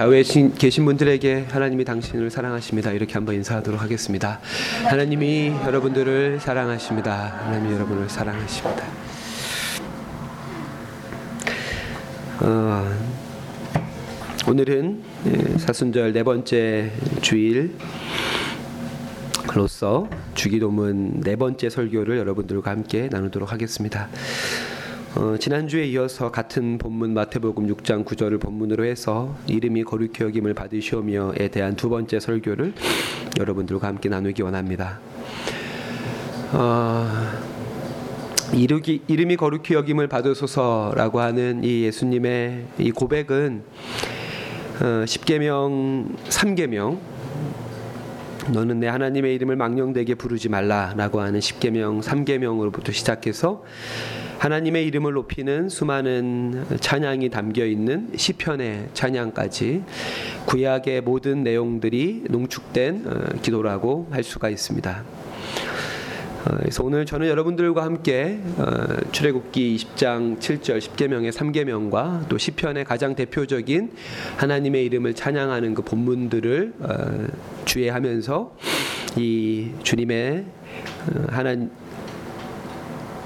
야외에 신- 계신 분들에게 하나님이 당신을 사랑하십니다. 이렇게 한번 인사하도록 하겠습니다. 하나님이 여러분들을 사랑하십니다. 하나님이 여러분을 사랑하십니다. 어, 오늘은 예, 사순절 네 번째 주일로서 주기도문 네 번째 설교를 여러분들과 함께 나누도록 하겠습니다. 어, 지난주에 이어서 같은 본문 마태복음 6장 9절을 본문으로 해서 이름이 거룩히 여김을 받으시오며에 대한 두 번째 설교를 여러분들과 함께 나누기 원합니다. 어, 이르기, 이름이 거룩히 여김을 받으소서라고 하는 이 예수님의 이 고백은 어, 10계명 3계명 너는 내 하나님의 이름을 망령되게 부르지 말라라고 하는 10계명 3계명으로부터 시작해서 하나님의 이름을 높이는 수많은 찬양이 담겨 있는 시편의 찬양까지 구약의 모든 내용들이 농축된 어, 기도라고 할 수가 있습니다. 어, 그래서 오늘 저는 여러분들과 함께 어, 출애굽기 20장 7절 10계명의 3계명과 또 시편의 가장 대표적인 하나님의 이름을 찬양하는 그 본문들을 어, 주의하면서 이 주님의 어, 하나님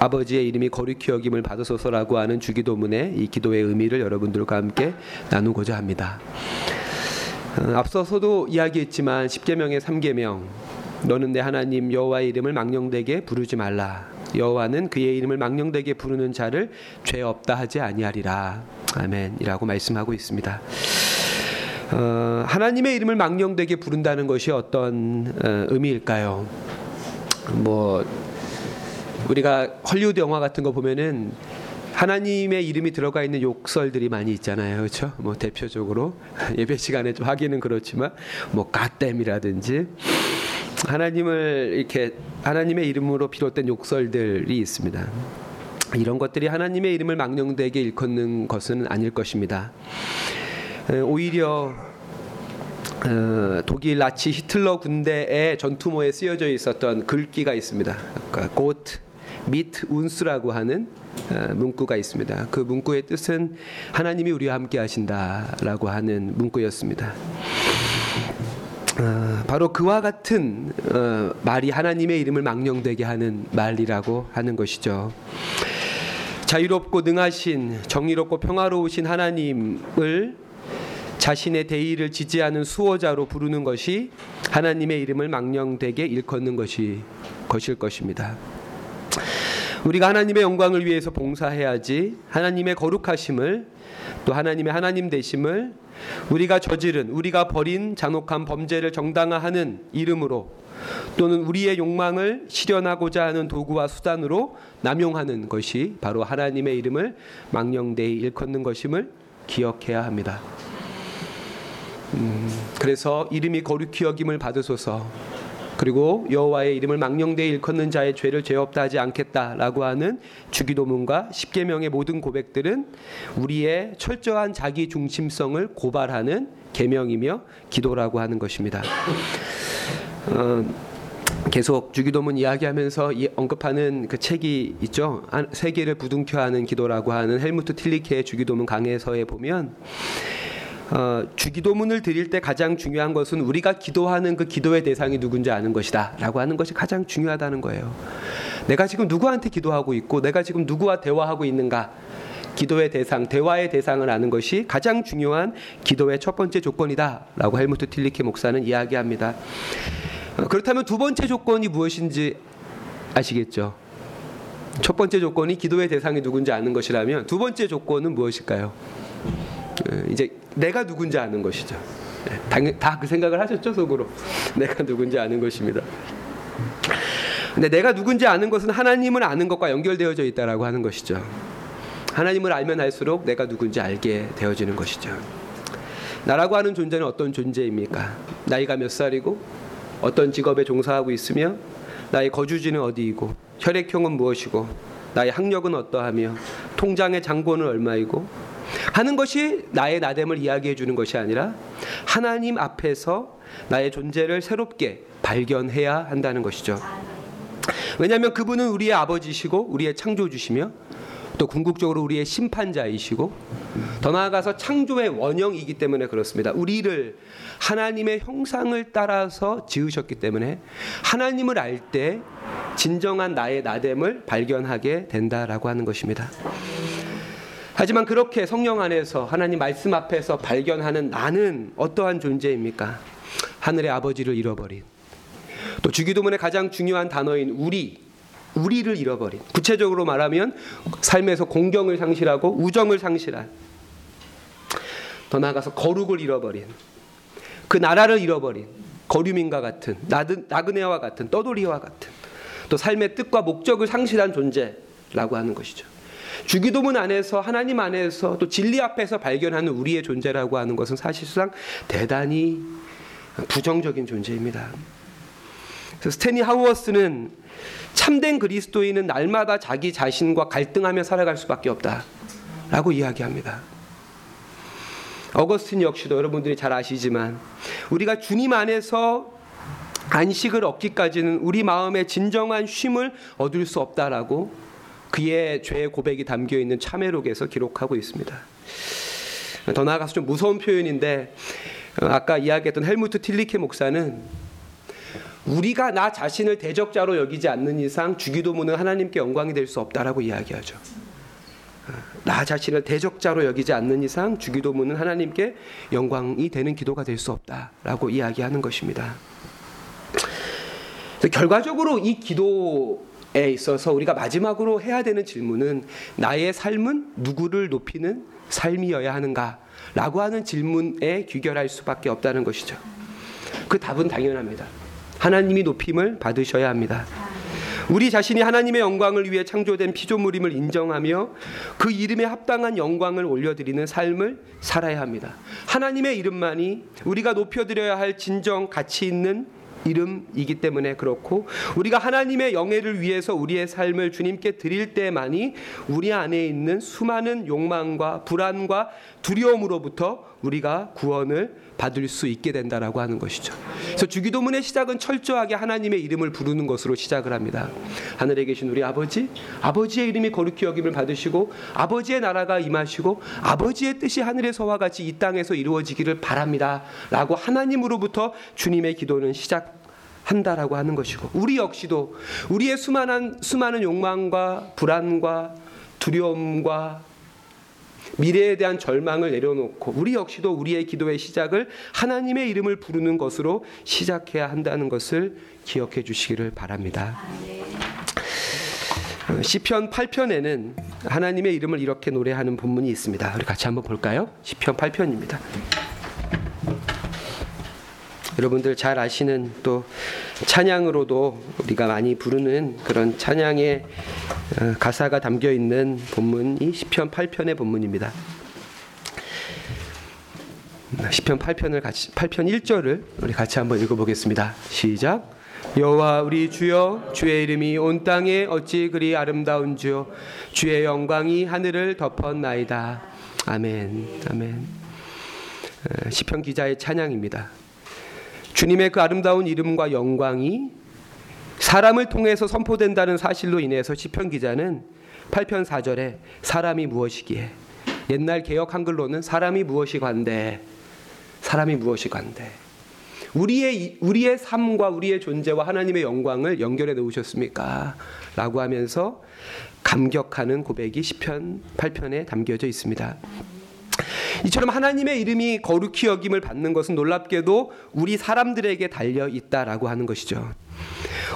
아버지의 이름이 거룩히 여김을 받으소서라고 하는 주기도문의 이 기도의 의미를 여러분들과 함께 나누고자 합니다. 어, 앞서서도 이야기했지만 10계명의 3계명 너는 내 하나님 여호와의 이름을 망령되게 부르지 말라. 여호와는 그의 이름을 망령되게 부르는 자를 죄 없다 하지 아니하리라. 아멘이라고 말씀하고 있습니다. 어, 하나님의 이름을 망령되게 부른다는 것이 어떤 어, 의미일까요? 뭐 우리가 헐리우드 영화 같은 거 보면은 하나님의 이름이 들어가 있는 욕설들이 많이 있잖아요. 그렇죠? 뭐 대표적으로 예배 시간에 좀 하기는 그렇지만 뭐 갓댐이라든지 하나님을 이렇게 하나님의 이름으로 비롯된 욕설들이 있습니다. 이런 것들이 하나님의 이름을 망령되게 일컫는 것은 아닐 것입니다. 에, 오히려 어, 독일 나치 히틀러 군대의 전투모에 쓰여져 있었던 글귀가 있습니다. 곧 미트 운스라고 하는 어, 문구가 있습니다. 그 문구의 뜻은 하나님이 우리와 함께 하신다라고 하는 문구였습니다. 어, 바로 그와 같은 어, 말이 하나님의 이름을 망령되게 하는 말이라고 하는 것이죠. 자유롭고 능하신 정의롭고 평화로우신 하나님을 자신의 대의를 지지하는 수호자로 부르는 것이 하나님의 이름을 망령되게 일컫는 것이 것일 것입니다. 우리가 하나님의 영광을 위해서 봉사해야지 하나님의 거룩하심을 또 하나님의 하나님 되심을 우리가 저지른 우리가 벌인 잔혹한 범죄를 정당화하는 이름으로 또는 우리의 욕망을 실현하고자 하는 도구와 수단으로 남용하는 것이 바로 하나님의 이름을 망령되이 일컫는 것임을 기억해야 합니다. 음, 그래서 이름이 거룩히 여김을 받으소서 그리고 여호와의 이름을 망령되이 일컫는 자의 죄를 죄 없다 하지 않겠다라고 하는 주기도문과 십계명의 모든 고백들은 우리의 철저한 자기 중심성을 고발하는 계명이며 기도라고 하는 것입니다. 어, 계속 주기도문 이야기하면서 이 언급하는 그 책이 있죠. 한- 세계를 부둥켜 하는 기도라고 하는 헬무트 틸리케의 주기도문 강해서에 보면 어, 주기도문을 드릴 때 가장 중요한 것은 우리가 기도하는 그 기도의 대상이 누군지 아는 것이다라고 하는 것이 가장 중요하다는 거예요. 내가 지금 누구한테 기도하고 있고 내가 지금 누구와 대화하고 있는가 기도의 대상, 대화의 대상을 아는 것이 가장 중요한 기도의 첫 번째 조건이다라고 헬무트 틸리케 목사는 이야기합니다. 어, 그렇다면 두 번째 조건이 무엇인지 아시겠죠? 첫 번째 조건이 기도의 대상이 누군지 아는 것이라면 두 번째 조건은 무엇일까요? 어, 이제 내가 누군지 아는 것이죠. 다 그 생각을 하셨죠 속으로 내가 누군지 아는 것입니다. 근데 내가 누군지 아는 것은 하나님을 아는 것과 연결되어져 있다라고 하는 것이죠. 하나님을 알면 알수록 내가 누군지 알게 되어지는 것이죠. 나라고 하는 존재는 어떤 존재입니까? 나이가 몇 살이고 어떤 직업에 종사하고 있으며 나의 거주지는 어디이고 혈액형은 무엇이고 나의 학력은 어떠하며 통장의 잔고는 얼마이고 하는 것이 나의 나됨을 이야기해 주는 것이 아니라 하나님 앞에서 나의 존재를 새롭게 발견해야 한다는 것이죠. 왜냐하면 그분은 우리의 아버지시고 우리의 창조주시며 또 궁극적으로 우리의 심판자이시고 더 나아가서 창조의 원형이기 때문에 그렇습니다. 우리를 하나님의 형상을 따라서 지으셨기 때문에 하나님을 알 때 진정한 나의 나됨을 발견하게 된다라고 하는 것입니다. 하지만 그렇게 성령 안에서 하나님 말씀 앞에서 발견하는 나는 어떠한 존재입니까? 하늘의 아버지를 잃어버린 또 주기도문의 가장 중요한 단어인 우리 우리를 잃어버린 구체적으로 말하면 삶에서 공경을 상실하고 우정을 상실한 더 나아가서 거룩을 잃어버린 그 나라를 잃어버린 거류민과 같은 나그네와 같은 떠돌이와 같은 또 삶의 뜻과 목적을 상실한 존재라고 하는 것이죠. 주기도문 안에서 하나님 안에서 또 진리 앞에서 발견하는 우리의 존재라고 하는 것은 사실상 대단히 부정적인 존재입니다. 스테니 하우어스는 참된 그리스도인은 날마다 자기 자신과 갈등하며 살아갈 수밖에 없다라고 이야기합니다. 어거스틴 역시도 여러분들이 잘 아시지만 우리가 주님 안에서 안식을 얻기까지는 우리 마음의 진정한 쉼을 얻을 수 없다라고 그의 죄의 고백이 담겨 있는 참회록에서 기록하고 있습니다. 더 나아가서 좀 무서운 표현인데 아까 이야기했던 헬무트 틸리케 목사는 우리가 나 자신을 대적자로 여기지 않는 이상 주기도문은 하나님께 영광이 될 수 없다라고 이야기하죠. 나 자신을 대적자로 여기지 않는 이상 주기도문은 하나님께 영광이 되는 기도가 될 수 없다라고 이야기하는 것입니다. 결과적으로 이 기도 에 있어서 우리가 마지막으로 해야 되는 질문은 나의 삶은 누구를 높이는 삶이어야 하는가라고 하는 질문에 귀결할 수밖에 없다는 것이죠. 그 답은 당연합니다. 하나님이 높임을 받으셔야 합니다. 우리 자신이 하나님의 영광을 위해 창조된 피조물임을 인정하며 그 이름에 합당한 영광을 올려드리는 삶을 살아야 합니다. 하나님의 이름만이 우리가 높여드려야 할 진정 가치 있는 이름이기 때문에 그렇고 우리가 하나님의 영예를 위해서 우리의 삶을 주님께 드릴 때만이 우리 안에 있는 수많은 욕망과 불안과 두려움으로부터 우리가 구원을 받을 수 있게 된다라고 하는 것이죠. 그래서 주기도문의 시작은 철저하게 하나님의 이름을 부르는 것으로 시작을 합니다. 하늘에 계신 우리 아버지, 아버지의 이름이 거룩히 여김을 받으시고 아버지의 나라가 임하시고 아버지의 뜻이 하늘에서와 같이 이 땅에서 이루어지기를 바랍니다라고 하나님으로부터 주님의 기도는 시작 한다라고 하는 것이고 우리 역시도 우리의 수많은 수많은 욕망과 불안과 두려움과 미래에 대한 절망을 내려놓고 우리 역시도 우리의 기도의 시작을 하나님의 이름을 부르는 것으로 시작해야 한다는 것을 기억해 주시기를 바랍니다. 어, 시편 8편에는 하나님의 이름을 이렇게 노래하는 본문이 있습니다. 우리 같이 한번 볼까요? 시편 8편입니다. 여러분들 잘 아시는 또 찬양으로도 우리가 많이 부르는 그런 찬양의 어, 가사가 담겨 있는 본문이 시편 8편의 본문입니다. 시편 8편을 같이 8편 1절을 우리 같이 한번 읽어 보겠습니다. 시작. 여호와 우리 주여 주의 이름이 온 땅에 어찌 그리 아름다운지요 주의 영광이 하늘을 덮었나이다. 아멘. 아멘. 어, 시편 기자의 찬양입니다. 주님의 그 아름다운 이름과 영광이 사람을 통해서 선포된다는 사실로 인해서 시편 기자는 8편 4절에 사람이 무엇이기에 옛날 개혁 한글로는 사람이 무엇이 관대 사람이 무엇이 관대 우리의 우리의 삶과 우리의 존재와 하나님의 영광을 연결해 놓으셨습니까? 라고 하면서 감격하는 고백이 시편 8편에 담겨져 있습니다. 이처럼 하나님의 이름이 거룩히 여김을 받는 것은 놀랍게도 우리 사람들에게 달려 있다라고 하는 것이죠.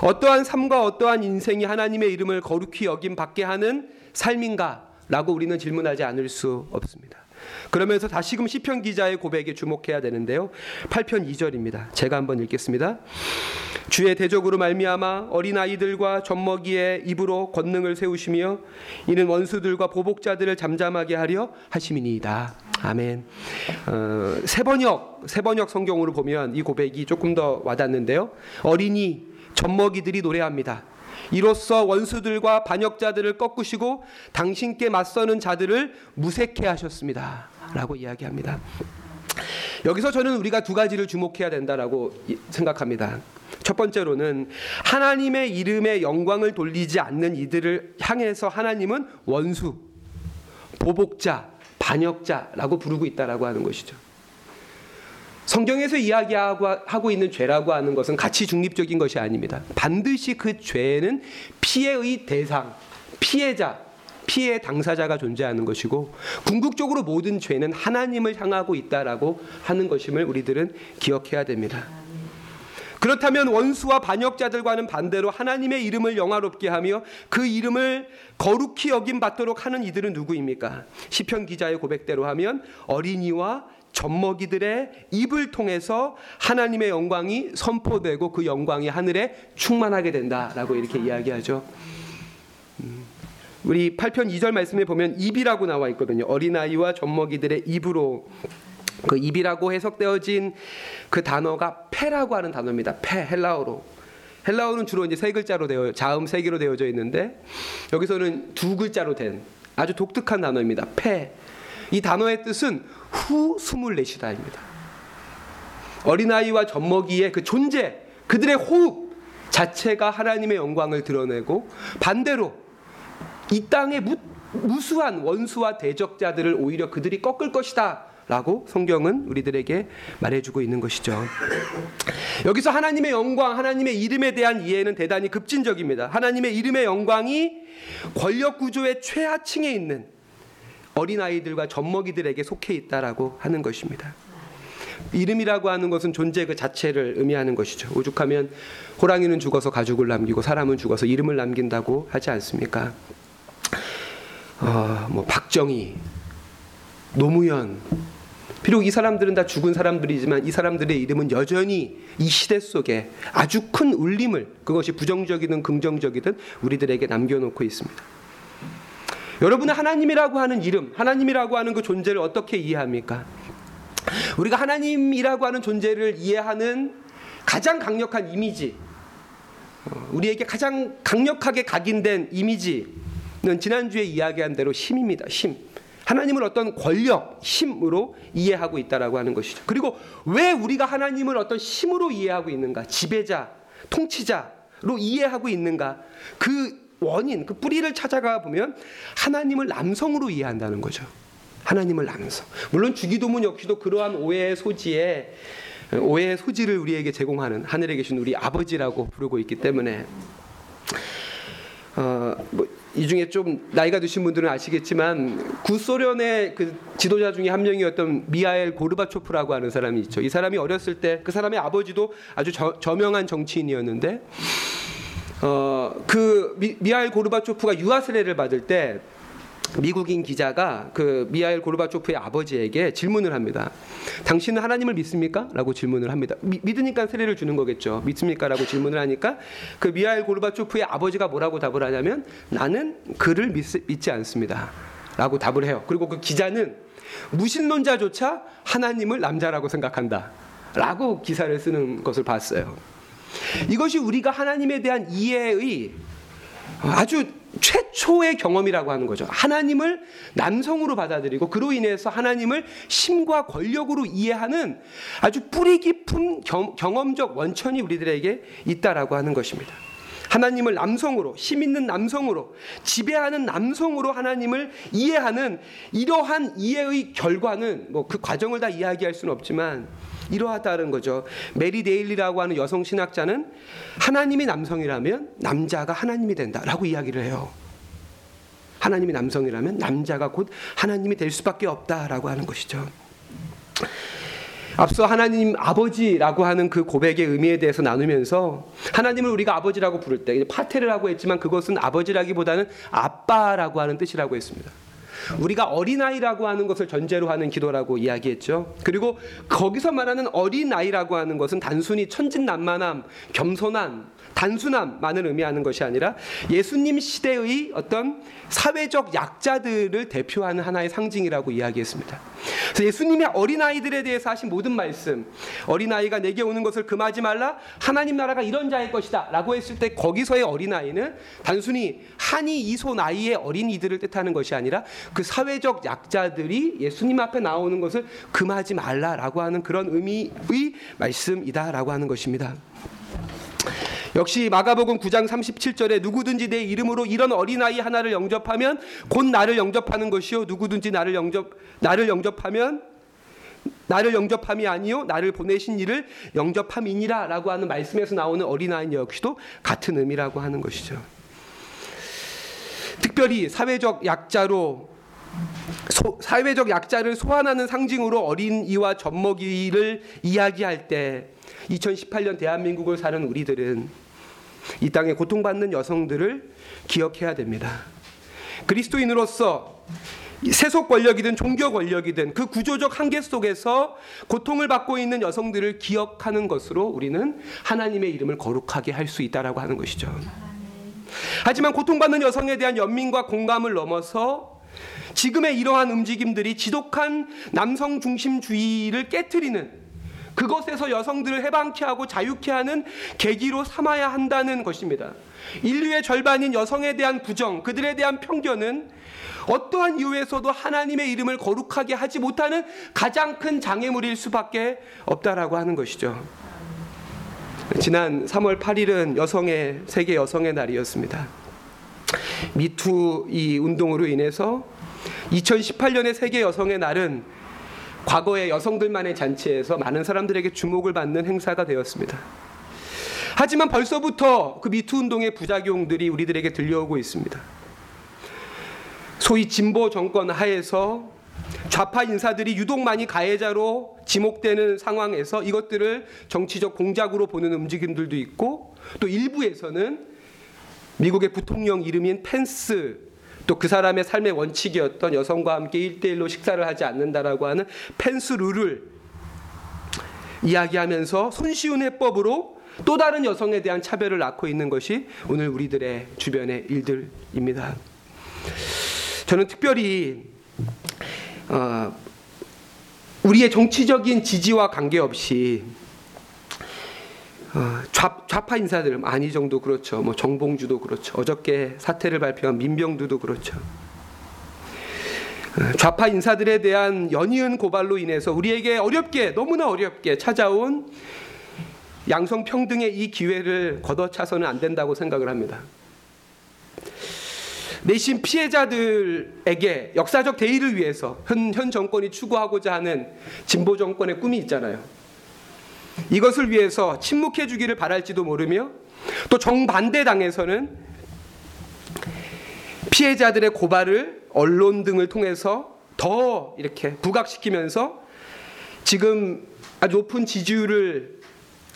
어떠한 삶과 어떠한 인생이 하나님의 이름을 거룩히 여김 받게 하는 삶인가라고 우리는 질문하지 않을 수 없습니다. 그러면서 다시금 시편 기자의 고백에 주목해야 되는데요. 8편 2절입니다. 제가 한번 읽겠습니다. 주의 대적으로 말미암아 어린 아이들과 젖먹이의 입으로 권능을 세우시며 이는 원수들과 보복자들을 잠잠하게 하려 하심이니이다. 아멘. 어, 세번역 세번역 성경으로 보면 이 고백이 조금 더 와닿는데요. 어린이 젖먹이들이 노래합니다. 이로써 원수들과 반역자들을 꺾으시고 당신께 맞서는 자들을 무색해 하셨습니다. 라고 이야기합니다. 여기서 저는 우리가 두 가지를 주목해야 된다라고 생각합니다. 첫 번째로는 하나님의 이름에 영광을 돌리지 않는 이들을 향해서 하나님은 원수 보복자, 반역자라고 부르고 있다라고 하는 것이죠. 성경에서 이야기하고 하고 있는 죄라고 하는 것은 가치 중립적인 것이 아닙니다. 반드시 그 죄는 피해의 대상, 피해자, 피해 당사자가 존재하는 것이고 궁극적으로 모든 죄는 하나님을 향하고 있다라고 하는 것임을 우리들은 기억해야 됩니다. 그렇다면 원수와 반역자들과는 반대로 하나님의 이름을 영화롭게 하며 그 이름을 거룩히 여김 받도록 하는 이들은 누구입니까? 시편 기자의 고백대로 하면 어린이와 젖먹이들의 입을 통해서 하나님의 영광이 선포되고 그 영광이 하늘에 충만하게 된다라고 이렇게 이야기하죠. 음, 우리 8편 2절 말씀에 보면 입이라고 나와 있거든요. 어린아이와 젖먹이들의 입으로 그 입이라고 해석되어진 그 단어가 페라고 하는 단어입니다. 페 헬라어로. 헬라어는 주로 이제 세 글자로 되어 자음 세 개로 되어져 있는데 여기서는 두 글자로 된 아주 독특한 단어입니다. 페. 이 단어의 뜻은 후 숨을 내쉬다입니다. 어린아이와 젖먹이의 그 존재, 그들의 호흡 자체가 하나님의 영광을 드러내고 반대로 이 땅의 무, 무수한 원수와 대적자들을 오히려 그들이 꺾을 것이다. 라고 성경은 우리들에게 말해주고 있는 것이죠. 여기서 하나님의 영광, 하나님의 이름에 대한 이해는 대단히 급진적입니다. 하나님의 이름의 영광이 권력 구조의 최하층에 있는 어린아이들과 젖먹이들에게 속해 있다라고 하는 것입니다. 이름이라고 하는 것은 존재 그 자체를 의미하는 것이죠. 오죽하면 호랑이는 죽어서 가죽을 남기고 사람은 죽어서 이름을 남긴다고 하지 않습니까? 어, 뭐 박정희, 노무현, 비록 이 사람들은 다 죽은 사람들이지만 이 사람들의 이름은 여전히 이 시대 속에 아주 큰 울림을 그것이 부정적이든 긍정적이든 우리들에게 남겨놓고 있습니다. 여러분은 하나님이라고 하는 이름, 하나님이라고 하는 그 존재를 어떻게 이해합니까? 우리가 하나님이라고 하는 존재를 이해하는 가장 강력한 이미지, 어, 우리에게 가장 강력하게 각인된 이미지는 지난주에 이야기한 대로 힘입니다. 힘. 하나님을 어떤 권력, 힘으로 이해하고 있다라고 하는 것이죠. 그리고 왜 우리가 하나님을 어떤 힘으로 이해하고 있는가? 지배자, 통치자로 이해하고 있는가? 그 원인, 그 뿌리를 찾아가 보면 하나님을 남성으로 이해한다는 거죠. 하나님을 남성. 물론 주기도문 역시도 그러한 오해의 소지에 오해의 소지를 우리에게 제공하는 하늘에 계신 우리 아버지라고 부르고 있기 때문에 어, 뭐, 이 중에 좀 나이가 드신 분들은 아시겠지만 구소련의 그 지도자 중에 한 명이었던 미하엘 고르바초프라고 하는 사람이 있죠. 이 사람이 어렸을 때 그 사람의 아버지도 아주 저, 저명한 정치인이었는데 어, 그 미, 미하엘 고르바초프가 유아 세례를 받을 때 미국인 기자가 그 미하일 고르바초프의 아버지에게 질문을 합니다. 당신은 하나님을 믿습니까? 라고 질문을 합니다. 미, 믿으니까 세례를 주는 거겠죠. 믿습니까? 라고 질문을 하니까 그 미하일 고르바초프의 아버지가 뭐라고 답을 하냐면 나는 그를 믿, 믿지 않습니다. 라고 답을 해요. 그리고 그 기자는 무신론자조차 하나님을 남자라고 생각한다. 라고 기사를 쓰는 것을 봤어요. 이것이 우리가 하나님에 대한 이해의 아주 최초의 경험이라고 하는 거죠. 하나님을 남성으로 받아들이고 그로 인해서 하나님을 심과 권력으로 이해하는 아주 뿌리 깊은 경험적 원천이 우리들에게 있다라고 하는 것입니다. 하나님을 남성으로 힘 있는 남성으로 지배하는 남성으로 하나님을 이해하는 이러한 이해의 결과는 뭐 그 과정을 다 이야기할 수는 없지만 이러하다는 거죠. 메리 데일리라고 하는 여성 신학자는 하나님이 남성이라면 남자가 하나님이 된다라고 이야기를 해요. 하나님이 남성이라면 남자가 곧 하나님이 될 수밖에 없다라고 하는 것이죠. 앞서 하나님 아버지라고 하는 그 고백의 의미에 대해서 나누면서 하나님을 우리가 아버지라고 부를 때 파테르라고 했지만 그것은 아버지라기보다는 아빠라고 하는 뜻이라고 했습니다. 우리가 어린아이라고 하는 것을 전제로 하는 기도라고 이야기했죠. 그리고 거기서 말하는 어린아이라고 하는 것은 단순히 천진난만함, 겸손함, 단순함만을 의미하는 것이 아니라 예수님 시대의 어떤 사회적 약자들을 대표하는 하나의 상징이라고 이야기했습니다. 그래서 예수님의 어린아이들에 대해서 하신 모든 말씀, 어린아이가 내게 오는 것을 금하지 말라, 하나님 나라가 이런 자일 것이다 라고 했을 때 거기서의 어린아이는 단순히 한이 이소 나이의 어린이들을 뜻하는 것이 아니라 그 사회적 약자들이 예수님 앞에 나오는 것을 금하지 말라라고 하는 그런 의미의 말씀이다라고 하는 것입니다. 역시 마가복음 9장 37절에 누구든지 내 이름으로 이런 어린아이 하나를 영접하면 곧 나를 영접하는 것이요 누구든지 나를 영접 나를 영접하면 나를 영접함이 아니요 나를 보내신 이를 영접함이니라라고 하는 말씀에서 나오는 어린아이 역시도 같은 의미라고 하는 것이죠. 특별히 사회적 약자로 소, 사회적 약자를 소환하는 상징으로 어린이와 젖먹이를 이야기할 때 2018년 대한민국을 사는 우리들은 이 땅에 고통받는 여성들을 기억해야 됩니다. 그리스도인으로서 세속 권력이든 종교 권력이든 그 구조적 한계 속에서 고통을 받고 있는 여성들을 기억하는 것으로 우리는 하나님의 이름을 거룩하게 할 수 있다라고 하는 것이죠. 하지만 고통받는 여성에 대한 연민과 공감을 넘어서 지금의 이러한 움직임들이 지독한 남성 중심주의를 깨뜨리는 그것에서 여성들을 해방케 하고 자유케 하는 계기로 삼아야 한다는 것입니다. 인류의 절반인 여성에 대한 부정, 그들에 대한 편견은 어떠한 이유에서도 하나님의 이름을 거룩하게 하지 못하는 가장 큰 장애물일 수밖에 없다라고 하는 것이죠. 지난 3월 8일은 여성의 세계 여성의 날이었습니다. 미투 이 운동으로 인해서 2018년의 세계 여성의 날은 과거의 여성들만의 잔치에서 많은 사람들에게 주목을 받는 행사가 되었습니다. 하지만 벌써부터 그 미투 운동의 부작용들이 우리들에게 들려오고 있습니다. 소위 진보 정권 하에서 좌파 인사들이 유독 많이 가해자로 지목되는 상황에서 이것들을 정치적 공작으로 보는 움직임들도 있고 또 일부에서는 미국의 부통령 이름인 펜스 또 그 사람의 삶의 원칙이었던 여성과 함께 일대일로 식사를 하지 않는다라고 하는 펜스 룰을 이야기하면서 손쉬운 해법으로 또 다른 여성에 대한 차별을 낳고 있는 것이 오늘 우리들의 주변의 일들입니다. 저는 특별히 어, 우리의 정치적인 지지와 관계없이 어, 좌, 좌파 인사들 안희정도 그렇죠, 뭐 정봉주도 그렇죠, 어저께 사퇴를 발표한 민병두도 그렇죠. 어, 좌파 인사들에 대한 연이은 고발로 인해서 우리에게 어렵게 너무나 어렵게 찾아온 양성 평등의 이 기회를 걷어차서는 안 된다고 생각을 합니다. 내심 피해자들에게 역사적 대의를 위해서 현, 현 정권이 추구하고자 하는 진보 정권의 꿈이 있잖아요. 이것을 위해서 침묵해 주기를 바랄지도 모르며 또 정반대 당에서는 피해자들의 고발을 언론 등을 통해서 더 이렇게 부각시키면서 지금 아주 높은 지지율을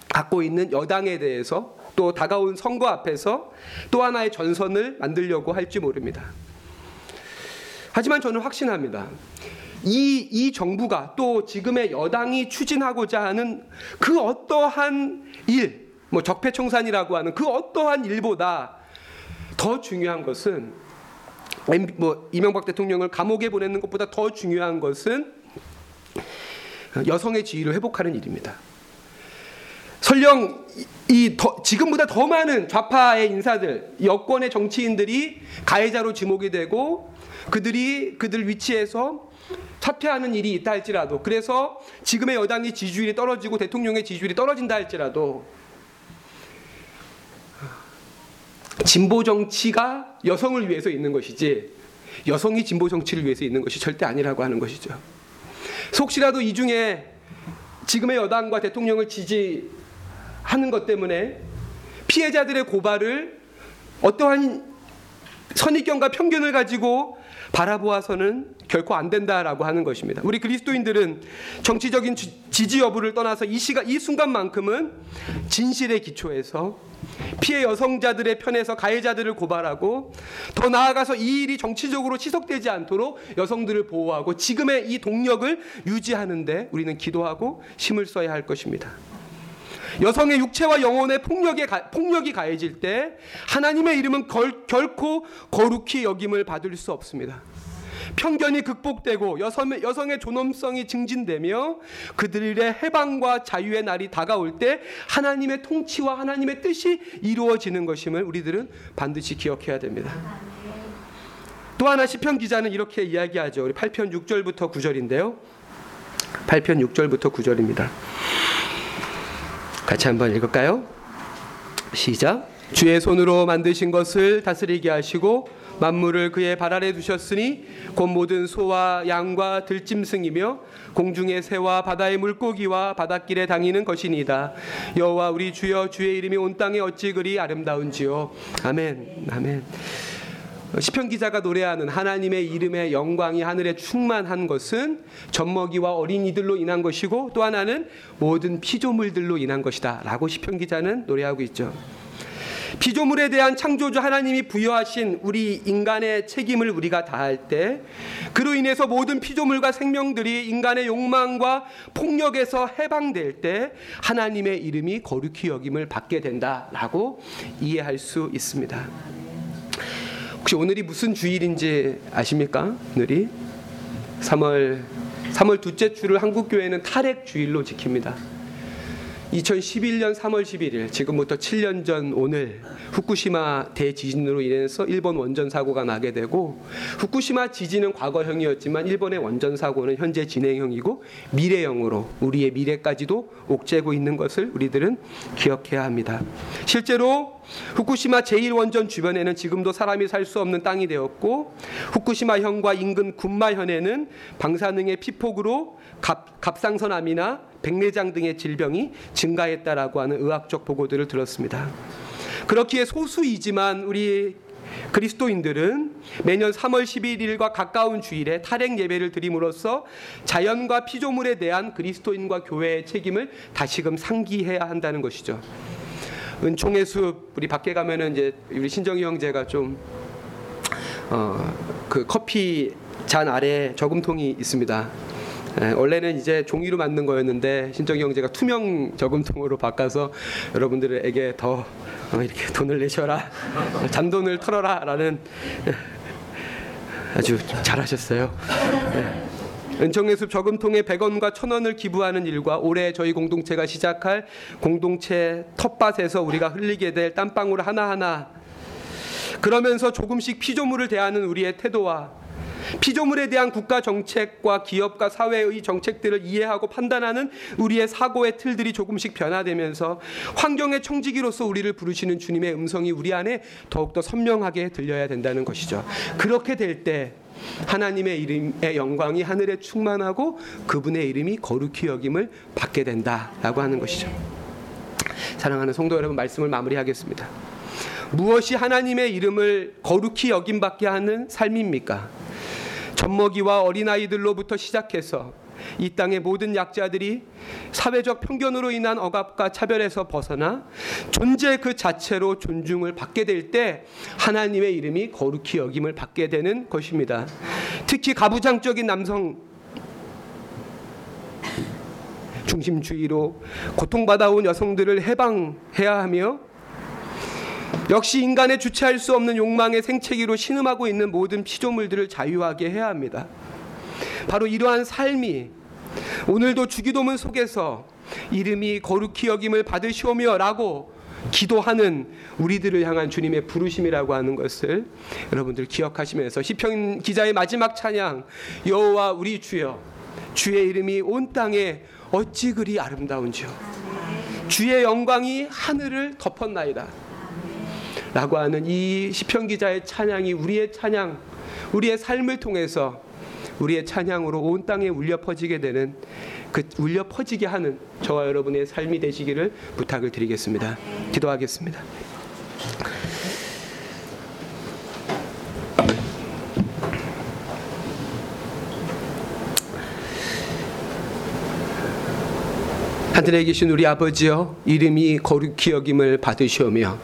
갖고 있는 여당에 대해서 또 다가온 선거 앞에서 또 하나의 전선을 만들려고 할지 모릅니다. 하지만 저는 확신합니다. 이, 이 정부가 또 지금의 여당이 추진하고자 하는 그 어떠한 일, 뭐 적폐청산이라고 하는 그 어떠한 일보다 더 중요한 것은 뭐 이명박 대통령을 감옥에 보내는 것보다 더 중요한 것은 여성의 지위를 회복하는 일입니다. 설령 이 더, 지금보다 더 많은 좌파의 인사들, 여권의 정치인들이 가해자로 지목이 되고 그들이 그들 위치에서 사퇴하는 일이 있다 할지라도 그래서 지금의 여당의 지지율이 떨어지고 대통령의 지지율이 떨어진다 할지라도 진보 정치가 여성을 위해서 있는 것이지 여성이 진보 정치를 위해서 있는 것이 절대 아니라고 하는 것이죠. 혹시라도 이 중에 지금의 여당과 대통령을 지지 하는 것 때문에 피해자들의 고발을 어떠한 선입견과 편견을 가지고 바라보아서는 결코 안 된다라고 하는 것입니다. 우리 그리스도인들은 정치적인 지지 여부를 떠나서 이 시가 이 순간만큼은 진실의 기초에서 피해 여성자들의 편에서 가해자들을 고발하고 더 나아가서 이 일이 정치적으로 치속되지 않도록 여성들을 보호하고 지금의 이 동력을 유지하는데 우리는 기도하고 힘을 써야 할 것입니다. 여성의 육체와 영혼의 폭력에 가, 폭력이 가해질 때 하나님의 이름은 걸, 결코 거룩히 여김을 받을 수 없습니다. 편견이 극복되고 여성의, 여성의 존엄성이 증진되며 그들의 해방과 자유의 날이 다가올 때 하나님의 통치와 하나님의 뜻이 이루어지는 것임을 우리들은 반드시 기억해야 됩니다. 또 하나 시편 기자는 이렇게 이야기하죠. 우리 8편 6절부터 9절인데요. 8편 6절부터 9절입니다. 같이 한번 읽을까요? 시작. 주의 손으로 만드신 것을 다스리게 하시고 만물을 그의 발 아래 두셨으니 곧 모든 소와 양과 들짐승이며 공중의 새와 바다의 물고기와 바닷길에 다니는 것이니이다. 여호와 우리 주여 주의 이름이 온 땅에 어찌 그리 아름다운지요. 아멘. 아멘. 시편 기자가 노래하는 하나님의 이름의 영광이 하늘에 충만한 것은 젖먹이와 어린이들로 인한 것이고 또 하나는 모든 피조물들로 인한 것이다라고 시편 기자는 노래하고 있죠. 피조물에 대한 창조주 하나님이 부여하신 우리 인간의 책임을 우리가 다할 때 그로 인해서 모든 피조물과 생명들이 인간의 욕망과 폭력에서 해방될 때 하나님의 이름이 거룩히 여김을 받게 된다라고 이해할 수 있습니다. 혹시 오늘이 무슨 주일인지 아십니까? 오늘이 3월 3월 둘째 주를 한국 교회는 탈핵 주일로 지킵니다. 2011년 3월 11일 지금부터 7년 전 오늘 후쿠시마 대지진으로 인해서 일본 원전 사고가 나게 되고 후쿠시마 지진은 과거형이었지만 일본의 원전 사고는 현재 진행형이고 미래형으로 우리의 미래까지도 옥죄고 있는 것을 우리들은 기억해야 합니다. 실제로 후쿠시마 제1원전 주변에는 지금도 사람이 살 수 없는 땅이 되었고 후쿠시마현과 인근 군마현에는 방사능의 피폭으로 갑, 갑상선암이나 백내장 등의 질병이 증가했다라고 하는 의학적 보고들을 들었습니다. 그렇기에 소수이지만 우리 그리스도인들은 매년 3월 11일과 가까운 주일에 탈핵 예배를 드림으로써 자연과 피조물에 대한 그리스도인과 교회의 책임을 다시금 상기해야 한다는 것이죠. 은총의 숲 우리 밖에 가면은 이제 우리 신정희 형제가 좀 어, 그 커피 잔 아래 저금통이 있습니다. 예, 원래는 이제 종이로 만든 거였는데 신정희 형제가 투명 저금통으로 바꿔서 여러분들에게 더 어, 이렇게 돈을 내셔라 잔돈을 털어라라는 예, 아주 잘하셨어요. 예. 은총의 숲 저금통에 100원과 1000원을 기부하는 일과 올해 저희 공동체가 시작할 공동체 텃밭에서 우리가 흘리게 될 땀방울 하나하나 그러면서 조금씩 피조물을 대하는 우리의 태도와 피조물에 대한 국가 정책과 기업과 사회의 정책들을 이해하고 판단하는 우리의 사고의 틀들이 조금씩 변화되면서 환경의 청지기로서 우리를 부르시는 주님의 음성이 우리 안에 더욱더 선명하게 들려야 된다는 것이죠. 그렇게 될 때 하나님의 이름의 영광이 하늘에 충만하고 그분의 이름이 거룩히 여김을 받게 된다라고 하는 것이죠. 사랑하는 성도 여러분 말씀을 마무리하겠습니다. 무엇이 하나님의 이름을 거룩히 여김 받게 하는 삶입니까? 젖먹이와 어린아이들로부터 시작해서 이 땅의 모든 약자들이 사회적 편견으로 인한 억압과 차별에서 벗어나 존재 그 자체로 존중을 받게 될 때 하나님의 이름이 거룩히 여김을 받게 되는 것입니다. 특히 가부장적인 남성 중심주의로 고통받아온 여성들을 해방해야 하며 역시 인간의 주체할 수 없는 욕망의 생채기로 신음하고 있는 모든 피조물들을 자유하게 해야 합니다. 바로 이러한 삶이 오늘도 주기도문 속에서 이름이 거룩히 여김을 받으시오며라고 기도하는 우리들을 향한 주님의 부르심이라고 하는 것을 여러분들 기억하시면서 시편 기자의 마지막 찬양 여호와 우리 주여 주의 이름이 온 땅에 어찌 그리 아름다운지요. 주의 영광이 하늘을 덮었나이다. 라고 하는 이 시편 기자의 찬양이 우리의 찬양 우리의 삶을 통해서 우리의 찬양으로 온 땅에 울려 퍼지게 되는 그 울려 퍼지게 하는 저와 여러분의 삶이 되시기를 부탁을 드리겠습니다. 기도하겠습니다. 하늘에 계신 우리 아버지여 이름이 거룩히 여김을 받으시오며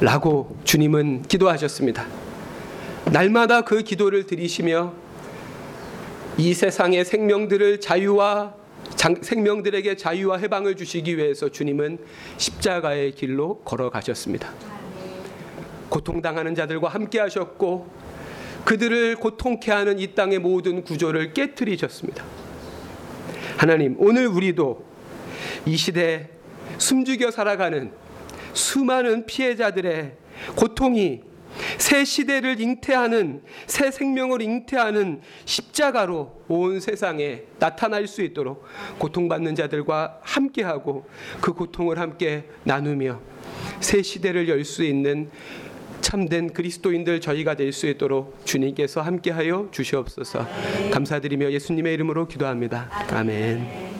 라고 주님은 기도하셨습니다. 날마다 그 기도를 드리시며 이 세상의 생명들을 자유와 장, 생명들에게 자유와 해방을 주시기 위해서 주님은 십자가의 길로 걸어가셨습니다. 고통당하는 자들과 함께 하셨고 그들을 고통케 하는 이 땅의 모든 구조를 깨뜨리셨습니다. 하나님, 오늘 우리도 이 시대 숨죽여 살아가는 수많은 피해자들의 고통이 새 시대를 잉태하는 새 생명을 잉태하는 십자가로 온 세상에 나타날 수 있도록 고통받는 자들과 함께하고 그 고통을 함께 나누며 새 시대를 열 수 있는 참된 그리스도인들 저희가 될 수 있도록 주님께서 함께하여 주시옵소서. 감사드리며 예수님의 이름으로 기도합니다. 아멘.